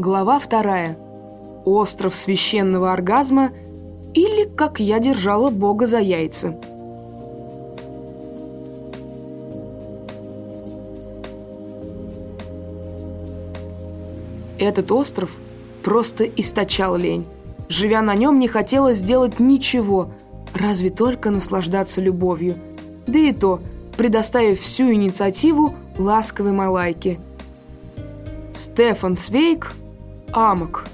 Глава вторая. Остров священного оргазма или как я держала Бога за яйца. Этот остров просто источал лень. Живя на нем, не хотелось сделать ничего, разве только наслаждаться любовью. Да и то, предоставив всю инициативу ласковой малайке. Стефан Цвейк, Амок.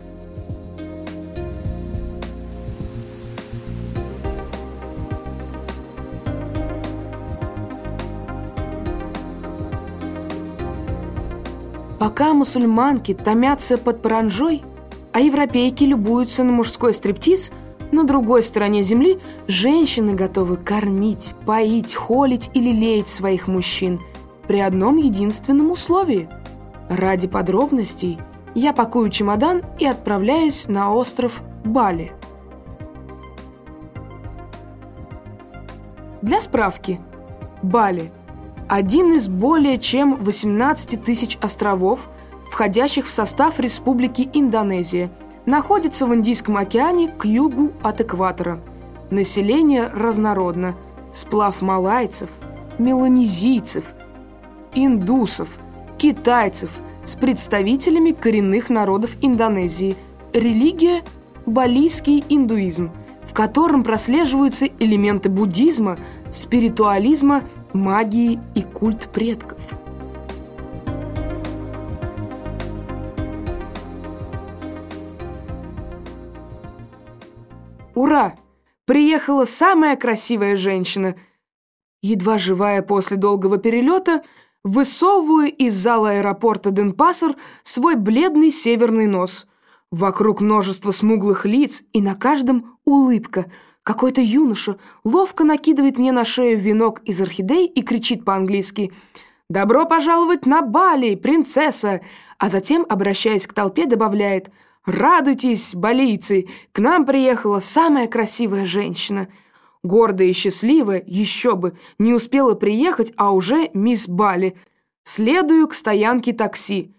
Пока мусульманки томятся под паранжой, а европейки любуются на мужской стриптиз, на другой стороне земли женщины готовы кормить, поить, холить или леять своих мужчин при одном единственном условии. Ради подробностей я пакую чемодан и отправляюсь на остров Бали. Для справки, Бали – один из более чем 18 тысяч островов, входящих в состав Республики Индонезия, находится в Индийском океане к югу от экватора. Население разнородно. Сплав малайцев, меланезийцев, индусов, китайцев с представителями коренных народов Индонезии. Религия – балийский индуизм, в котором прослеживаются элементы буддизма, спиритуализма магии и культ предков. Ура! Приехала самая красивая женщина. Едва живая после долгого перелета, высовываю из зала аэропорта Денпассер свой бледный северный нос. Вокруг множество смуглых лиц, и на каждом улыбка – какой-то юноша ловко накидывает мне на шею венок из орхидей и кричит по-английски «Добро пожаловать на Бали, принцесса!» А затем, обращаясь к толпе, добавляет «Радуйтесь, балийцы, к нам приехала самая красивая женщина!» Гордая и счастливая, еще бы, не успела приехать, а уже мисс Бали. Следую к стоянке такси.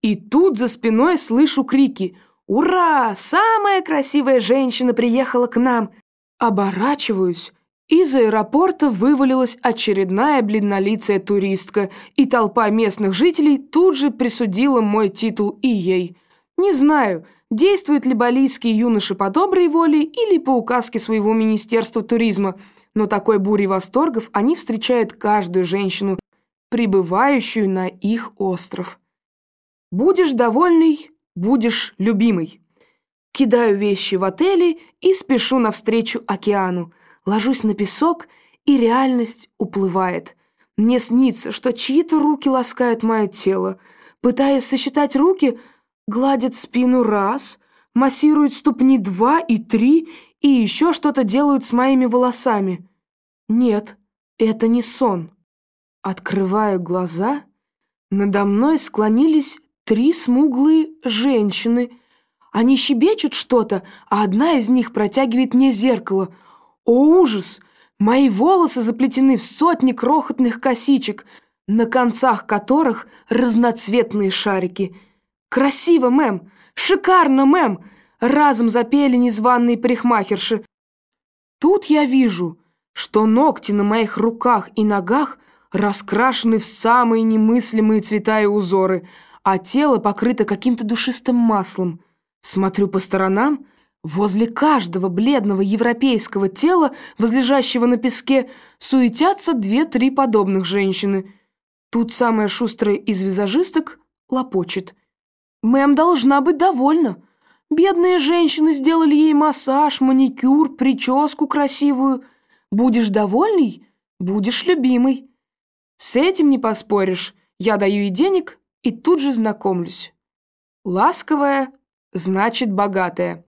И тут за спиной слышу крики «Ура! Самая красивая женщина приехала к нам!» Оборачиваюсь. Из аэропорта вывалилась очередная бледнолицая туристка, и толпа местных жителей тут же присудила мой титул и ей. Не знаю, действуют ли балийские юноши по доброй воле или по указке своего Министерства туризма, но такой бурей восторгов они встречают каждую женщину, прибывающую на их остров. Будешь довольный, будешь любимый. Кидаю вещи в отеле и спешу навстречу океану. Ложусь на песок, и реальность уплывает. Мне снится, что чьи-то руки ласкают мое тело. Пытаясь сосчитать руки, гладят спину раз, массируют ступни два и три, и еще что-то делают с моими волосами. Нет, это не сон. Открываю глаза. Надо мной склонились три смуглые женщины — они щебечут что-то, а одна из них протягивает мне зеркало. О, ужас! Мои волосы заплетены в сотни крохотных косичек, на концах которых разноцветные шарики. «Красиво, мэм! Шикарно, мэм!» Разом запели незваные парикмахерши. Тут я вижу, что ногти на моих руках и ногах раскрашены в самые немыслимые цвета и узоры, а тело покрыто каким-то душистым маслом – Смотрю по сторонам. Возле каждого бледного европейского тела, возлежащего на песке, суетятся две-три подобных женщины. Тут самая шустрая из визажисток лопочет. «Мэм должна быть довольна. Бедные женщины сделали ей массаж, маникюр, прическу красивую. Будешь довольный, будешь любимый. С этим не поспоришь. Я даю ей денег и тут же знакомлюсь. Ласковая, значит богатая.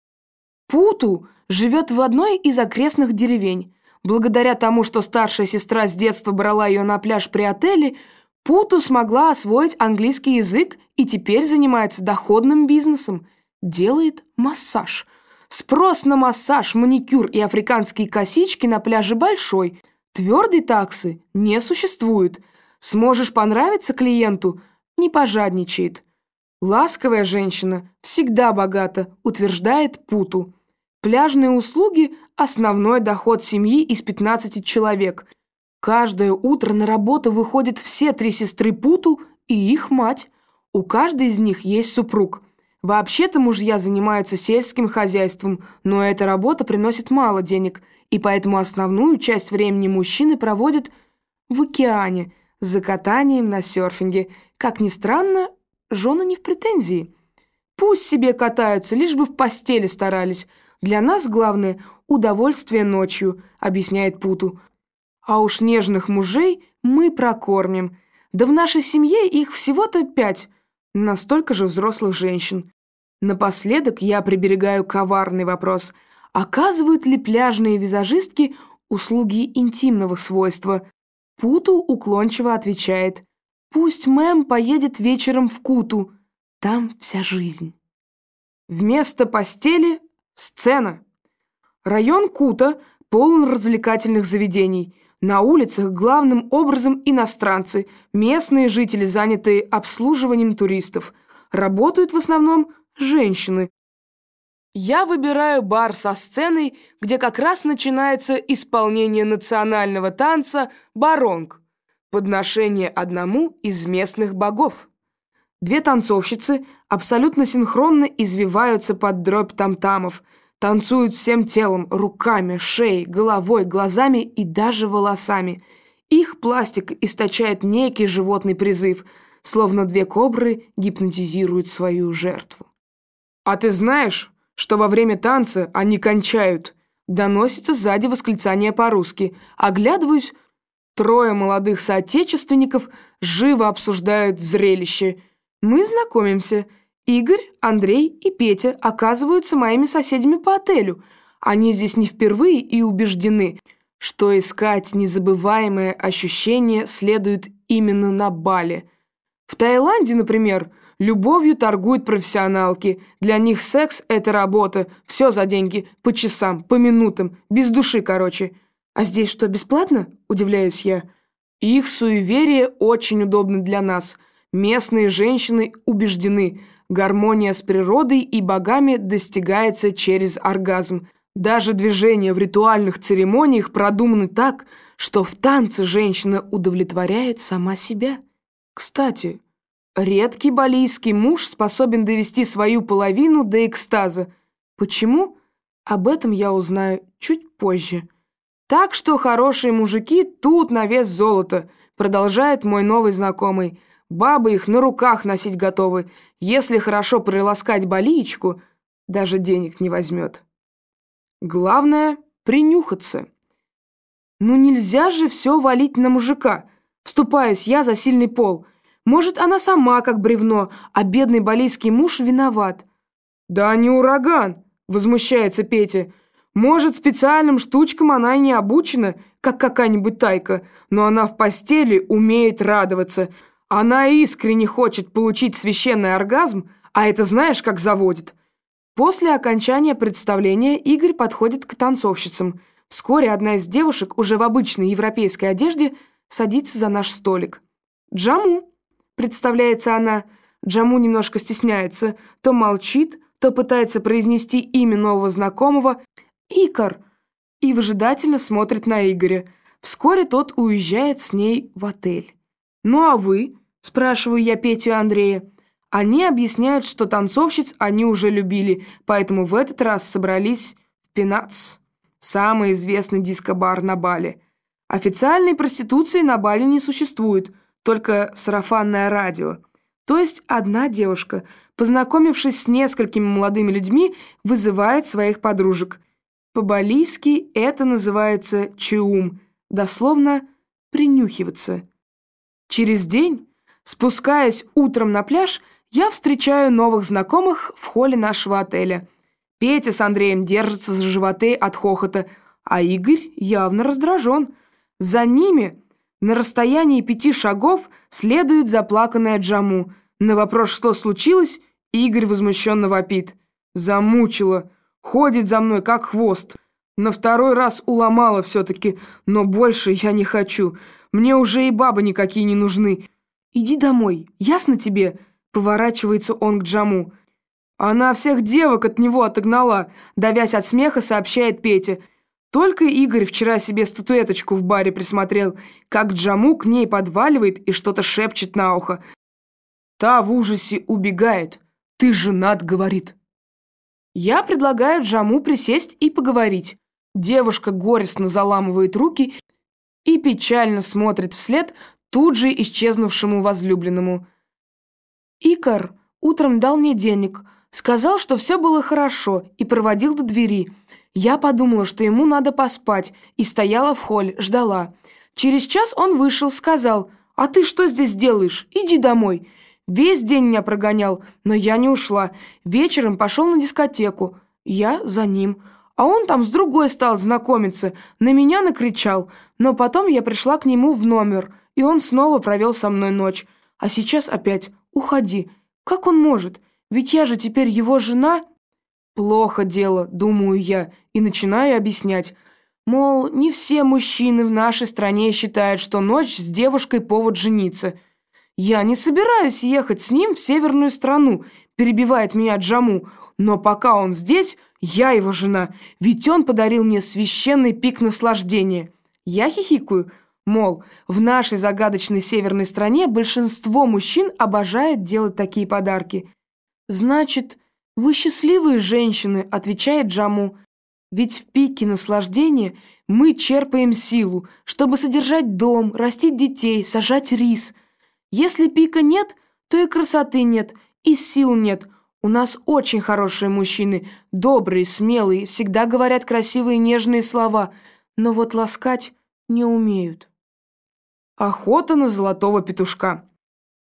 Путу живет в одной из окрестных деревень. Благодаря тому, что старшая сестра с детства брала ее на пляж при отеле, Путу смогла освоить английский язык и теперь занимается доходным бизнесом. Делает массаж. Спрос на массаж, маникюр и африканские косички на пляже большой. Твердой таксы не существует. Сможешь понравиться клиенту – не пожадничает. Ласковая женщина всегда богата, утверждает Путу. Пляжные услуги – основной доход семьи из 15 человек. Каждое утро на работу выходят все три сестры Путу и их мать. У каждой из них есть супруг. Вообще-то мужья занимаются сельским хозяйством, но эта работа приносит мало денег, и поэтому основную часть времени мужчины проводят в океане, за катанием на серфинге. Как ни странно, жены не в претензии. Пусть себе катаются, лишь бы в постели старались. Для нас главное – удовольствие ночью, объясняет Путу. А уж нежных мужей мы прокормим. Да в нашей семье их всего-то пять, настолько же взрослых женщин. Напоследок я приберегаю коварный вопрос. Оказывают ли пляжные визажистки услуги интимного свойства? Путу уклончиво отвечает. Пусть мэм поедет вечером в Куту. Там вся жизнь. Вместо постели – сцена. Район Кута полон развлекательных заведений. На улицах главным образом иностранцы, местные жители, занятые обслуживанием туристов. Работают в основном женщины. Я выбираю бар со сценой, где как раз начинается исполнение национального танца «Баронг» подношение одному из местных богов. Две танцовщицы абсолютно синхронно извиваются под дробь тамтамов, танцуют всем телом, руками, шеей, головой, глазами и даже волосами. Их пластик источает некий животный призыв, словно две кобры гипнотизируют свою жертву. «А ты знаешь, что во время танца они кончают?» Доносится сзади восклицание по-русски. Оглядываюсь, Трое молодых соотечественников живо обсуждают зрелище. Мы знакомимся. Игорь, Андрей и Петя оказываются моими соседями по отелю. Они здесь не впервые и убеждены, что искать незабываемое ощущение следует именно на Бали. В Таиланде, например, любовью торгуют профессионалки. Для них секс – это работа, все за деньги, по часам, по минутам, без души, короче. «А здесь что, бесплатно?» – удивляюсь я. «Их суеверие очень удобно для нас. Местные женщины убеждены, гармония с природой и богами достигается через оргазм. Даже движения в ритуальных церемониях продуманы так, что в танце женщина удовлетворяет сама себя. Кстати, редкий балийский муж способен довести свою половину до экстаза. Почему? Об этом я узнаю чуть позже. Так что хорошие мужики тут на вес золота, продолжает мой новый знакомый. Бабы их на руках носить готовы. Если хорошо приласкать боличку, даже денег не возьмет. Главное — принюхаться. Ну нельзя же все валить на мужика. Вступаюсь я за сильный пол. Может, она сама как бревно, а бедный балийский муж виноват. «Да не ураган!» — возмущается Петя. Может, специальным штучкам она и не обучена, как какая-нибудь тайка, но она в постели умеет радоваться. Она искренне хочет получить священный оргазм, а это знаешь, как заводит. После окончания представления Игорь подходит к танцовщицам. Вскоре одна из девушек, уже в обычной европейской одежде, садится за наш столик. «Джаму», — представляется она. Джаму немножко стесняется, то молчит, то пытается произнести имя нового знакомого, «Икар!» и выжидательно смотрит на Игоря. Вскоре тот уезжает с ней в отель. «Ну а вы?» – спрашиваю я Петю и Андрея. Они объясняют, что танцовщиц они уже любили, поэтому в этот раз собрались в Пенац, самый известный дискобар на Бали. Официальной проституции на Бали не существует, только сарафанное радио. То есть одна девушка, познакомившись с несколькими молодыми людьми, вызывает своих подружек – по-балийски это называется чиум, дословно «принюхиваться». Через день, спускаясь утром на пляж, я встречаю новых знакомых в холле нашего отеля. Петя с Андреем держатся за животы от хохота, а Игорь явно раздражен. За ними на расстоянии пяти шагов следует заплаканная Джаму. На вопрос, что случилось, Игорь возмущенно вопит. «Замучила!» Ходит за мной, как хвост. На второй раз уломала все-таки, но больше я не хочу. Мне уже и бабы никакие не нужны. Иди домой, ясно тебе? Поворачивается он к Джаму. Она всех девок от него отогнала, давясь от смеха, сообщает Петя. Только Игорь вчера себе статуэточку в баре присмотрел, как Джаму к ней подваливает и что-то шепчет на ухо. Та в ужасе убегает. «Ты женат», — говорит. Я предлагаю Джаму присесть и поговорить. Девушка горестно заламывает руки и печально смотрит вслед тут же исчезнувшему возлюбленному. Икар утром дал мне денег — Сказал, что все было хорошо, и проводил до двери. Я подумала, что ему надо поспать, и стояла в холле, ждала. Через час он вышел, сказал, «А ты что здесь делаешь? Иди домой». Весь день меня прогонял, но я не ушла. Вечером пошел на дискотеку. Я за ним. А он там с другой стал знакомиться, на меня накричал. Но потом я пришла к нему в номер, и он снова провел со мной ночь. А сейчас опять «Уходи». Как он может? Ведь я же теперь его жена. Плохо дело, думаю я, и начинаю объяснять. Мол, не все мужчины в нашей стране считают, что ночь с девушкой повод жениться. Я не собираюсь ехать с ним в северную страну, перебивает меня Джаму. Но пока он здесь, я его жена, ведь он подарил мне священный пик наслаждения. Я хихикаю, мол, в нашей загадочной северной стране большинство мужчин обожают делать такие подарки. «Значит, вы счастливые женщины», — отвечает Джаму. «Ведь в пике наслаждения мы черпаем силу, чтобы содержать дом, растить детей, сажать рис. Если пика нет, то и красоты нет, и сил нет. У нас очень хорошие мужчины, добрые, смелые, всегда говорят красивые нежные слова, но вот ласкать не умеют». Охота на золотого петушка.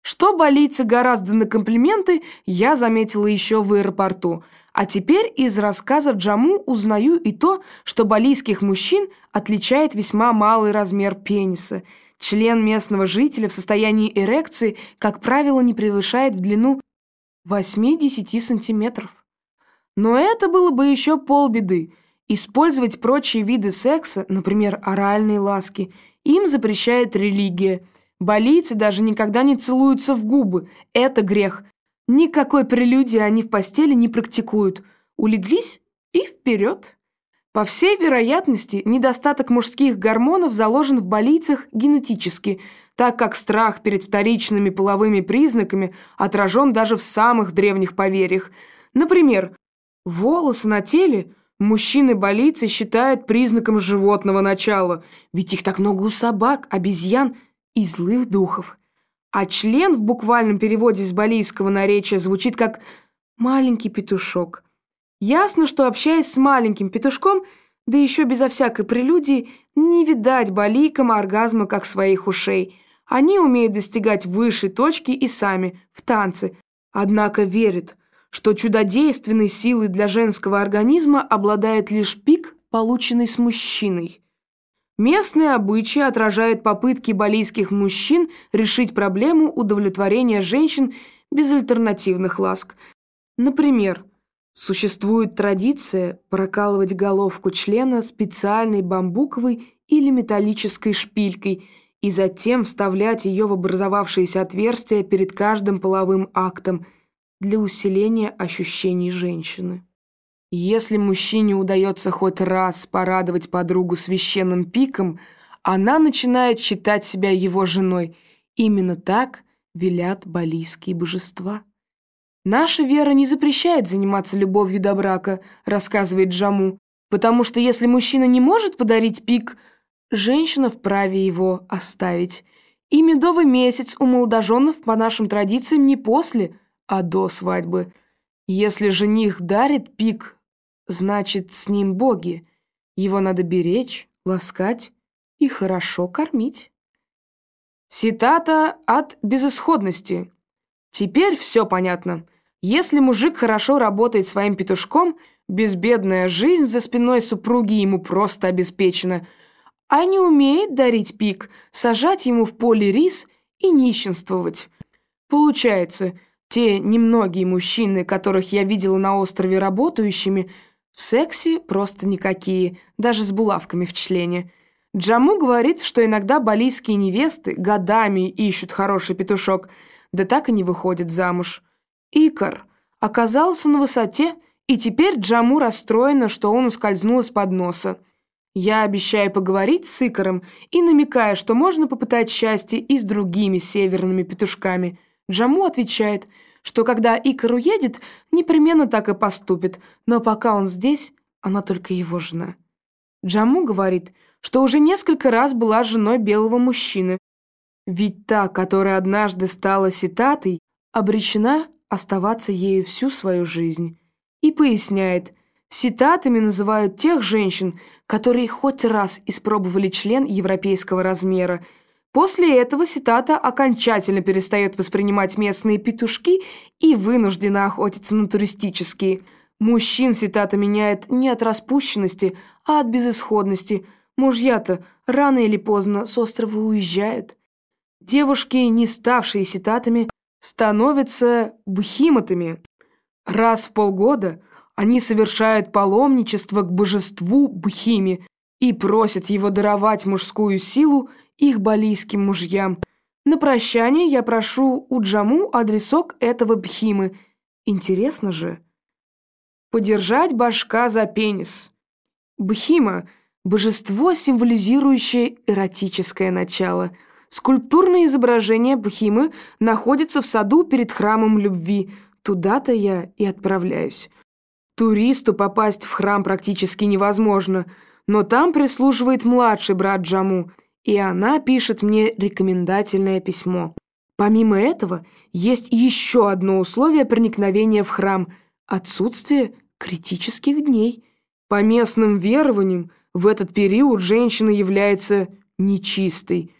Что болится гораздо на комплименты, я заметила еще в аэропорту. А теперь из рассказа Джаму узнаю и то, что балийских мужчин отличает весьма малый размер пениса. Член местного жителя в состоянии эрекции, как правило, не превышает в длину 8-10 сантиметров. Но это было бы еще полбеды. Использовать прочие виды секса, например, оральные ласки, им запрещает религия – Балийцы даже никогда не целуются в губы. Это грех. Никакой прелюдии они в постели не практикуют. Улеглись и вперед. По всей вероятности, недостаток мужских гормонов заложен в балийцах генетически, так как страх перед вторичными половыми признаками отражен даже в самых древних поверьях. Например, волосы на теле мужчины-балийцы считают признаком животного начала, ведь их так много у собак, обезьян – и злых духов. А член в буквальном переводе с балийского наречия звучит как «маленький петушок». Ясно, что общаясь с маленьким петушком, да еще безо всякой прелюдии, не видать балийкам оргазма как своих ушей. Они умеют достигать высшей точки и сами, в танце. Однако верят, что чудодейственной силой для женского организма обладает лишь пик, полученный с мужчиной. Местные обычаи отражают попытки балийских мужчин решить проблему удовлетворения женщин без альтернативных ласк. Например, существует традиция прокалывать головку члена специальной бамбуковой или металлической шпилькой и затем вставлять ее в образовавшееся отверстие перед каждым половым актом для усиления ощущений женщины. Если мужчине удается хоть раз порадовать подругу священным пиком, она начинает считать себя его женой. Именно так велят балийские божества. «Наша вера не запрещает заниматься любовью до брака», рассказывает Джаму, потому что если мужчина не может подарить пик, женщина вправе его оставить. И медовый месяц у молодоженов по нашим традициям не после, а до свадьбы. Если жених дарит пик Значит, с ним боги. Его надо беречь, ласкать и хорошо кормить. Цитата от безысходности. Теперь все понятно. Если мужик хорошо работает своим петушком, безбедная жизнь за спиной супруги ему просто обеспечена, а не умеет дарить пик, сажать ему в поле рис и нищенствовать. Получается, те немногие мужчины, которых я видела на острове работающими – в сексе просто никакие, даже с булавками в члене. Джаму говорит, что иногда балийские невесты годами ищут хороший петушок, да так и не выходит замуж. Икар оказался на высоте, и теперь Джаму расстроена, что он ускользнул из-под носа. Я обещаю поговорить с Икаром и намекая, что можно попытать счастье и с другими северными петушками. Джаму отвечает, что когда Икар уедет, непременно так и поступит, но пока он здесь, она только его жена. Джаму говорит, что уже несколько раз была женой белого мужчины, ведь та, которая однажды стала ситатой, обречена оставаться ею всю свою жизнь. И поясняет, ситатами называют тех женщин, которые хоть раз испробовали член европейского размера. После этого ситата окончательно перестает воспринимать местные петушки и вынуждена охотиться на туристические. Мужчин ситата меняет не от распущенности, а от безысходности. Мужья-то рано или поздно с острова уезжают. Девушки, не ставшие ситатами, становятся бхиматами. Раз в полгода они совершают паломничество к божеству Бхими и просят его даровать мужскую силу их балийским мужьям. На прощание я прошу у Джаму адресок этого Бхимы. Интересно же. Подержать башка за пенис. Бхима – божество, символизирующее эротическое начало – Скульптурное изображение Бхимы находится в саду перед храмом любви. Туда-то я и отправляюсь. Туристу попасть в храм практически невозможно, но там прислуживает младший брат Джаму, и она пишет мне рекомендательное письмо. Помимо этого, есть еще одно условие проникновения в храм – отсутствие критических дней. По местным верованиям, в этот период женщина является нечистой –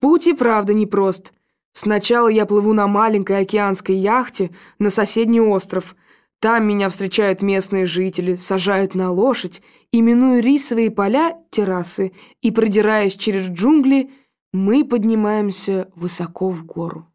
Путь и правда непрост. Сначала я плыву на маленькой океанской яхте на соседний остров. Там меня встречают местные жители, сажают на лошадь, именуя рисовые поля террасы, и, продираясь через джунгли, мы поднимаемся высоко в гору.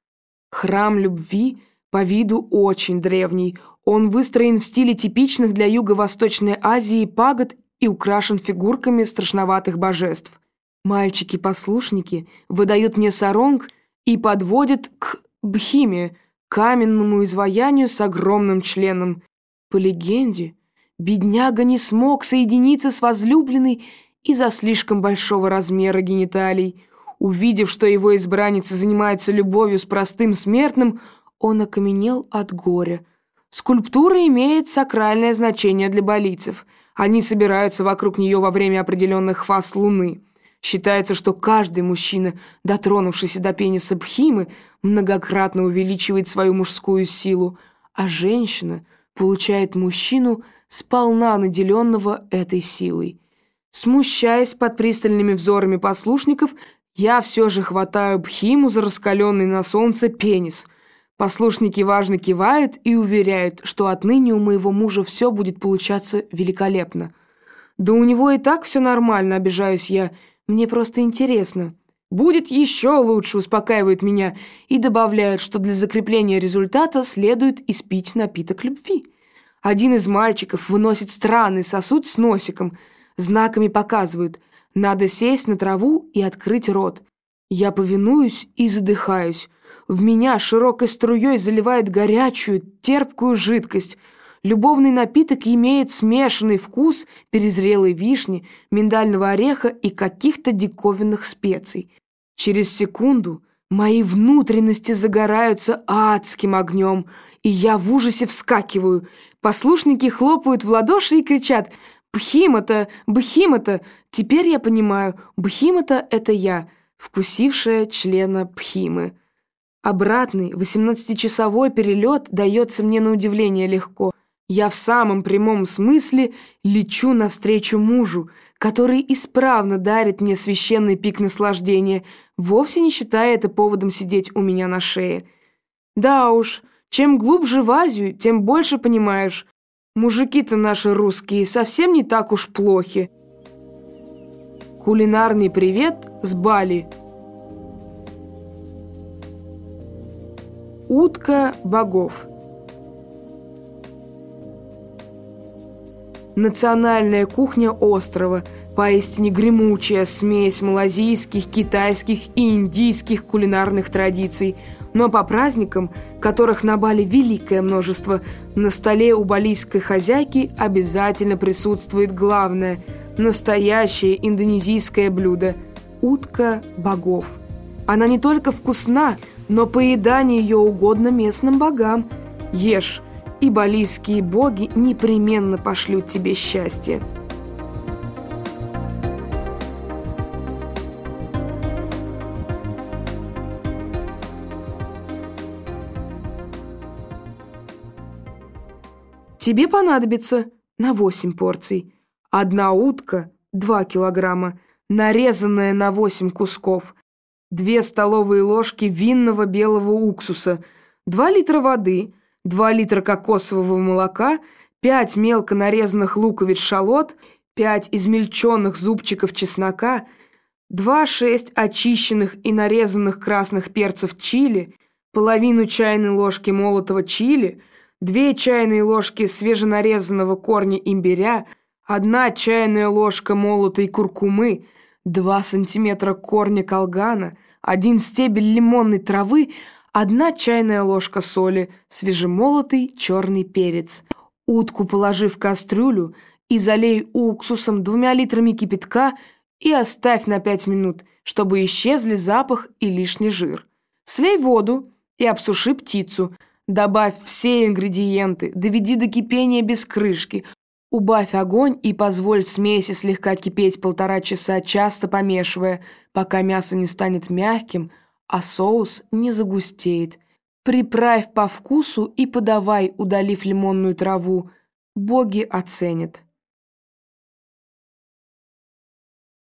Храм любви по виду очень древний. Он выстроен в стиле типичных для Юго-Восточной Азии пагод и украшен фигурками страшноватых божеств. Мальчики-послушники выдают мне саронг и подводят к бхиме, каменному изваянию с огромным членом. По легенде, бедняга не смог соединиться с возлюбленной из-за слишком большого размера гениталий. Увидев, что его избранница занимается любовью с простым смертным, он окаменел от горя. Скульптура имеет сакральное значение для болицев. Они собираются вокруг нее во время определенных фаз луны. Считается, что каждый мужчина, дотронувшийся до пениса Бхимы, многократно увеличивает свою мужскую силу, а женщина получает мужчину, сполна наделенного этой силой. Смущаясь под пристальными взорами послушников, я все же хватаю Бхиму за раскаленный на солнце пенис. Послушники важно кивают и уверяют, что отныне у моего мужа все будет получаться великолепно. Да у него и так все нормально, обижаюсь я, — мне просто интересно. Будет еще лучше, успокаивают меня и добавляют, что для закрепления результата следует испить напиток любви. Один из мальчиков выносит странный сосуд с носиком. Знаками показывают. Надо сесть на траву и открыть рот. Я повинуюсь и задыхаюсь. В меня широкой струей заливает горячую, терпкую жидкость – Любовный напиток имеет смешанный вкус перезрелой вишни, миндального ореха и каких-то диковинных специй. Через секунду мои внутренности загораются адским огнем, и я в ужасе вскакиваю. Послушники хлопают в ладоши и кричат «Бхимата! Бхимата!» Теперь я понимаю, Бхимата — это я, вкусившая члена Бхимы. Обратный, 18-часовой перелет дается мне на удивление легко. Я в самом прямом смысле лечу навстречу мужу, который исправно дарит мне священный пик наслаждения, вовсе не считая это поводом сидеть у меня на шее. Да уж, чем глубже в Азию, тем больше понимаешь. Мужики-то наши русские совсем не так уж плохи. Кулинарный привет с Бали. Утка богов. Национальная кухня острова, поистине гремучая смесь малазийских, китайских и индийских кулинарных традиций. Но по праздникам, которых на Бали великое множество, на столе у балийской хозяйки обязательно присутствует главное – настоящее индонезийское блюдо – утка богов. Она не только вкусна, но поедание ее угодно местным богам. Ешь, и балийские боги непременно пошлют тебе счастье. Тебе понадобится на 8 порций. Одна утка – 2 килограмма, нарезанная на 8 кусков. Две столовые ложки винного белого уксуса, 2 литра воды, 2 литра кокосового молока, 5 мелко нарезанных луковиц шалот, 5 измельченных зубчиков чеснока, 2-6 очищенных и нарезанных красных перцев чили, половину чайной ложки молотого чили – две чайные ложки свеженарезанного корня имбиря, одна чайная ложка молотой куркумы, два сантиметра корня колгана, один стебель лимонной травы, одна чайная ложка соли, свежемолотый черный перец. Утку положи в кастрюлю и залей уксусом двумя литрами кипятка и оставь на пять минут, чтобы исчезли запах и лишний жир. Слей воду и обсуши птицу – Добавь все ингредиенты, доведи до кипения без крышки. Убавь огонь и позволь смеси слегка кипеть полтора часа, часто помешивая, пока мясо не станет мягким, а соус не загустеет. Приправь по вкусу и подавай, удалив лимонную траву. Боги оценят.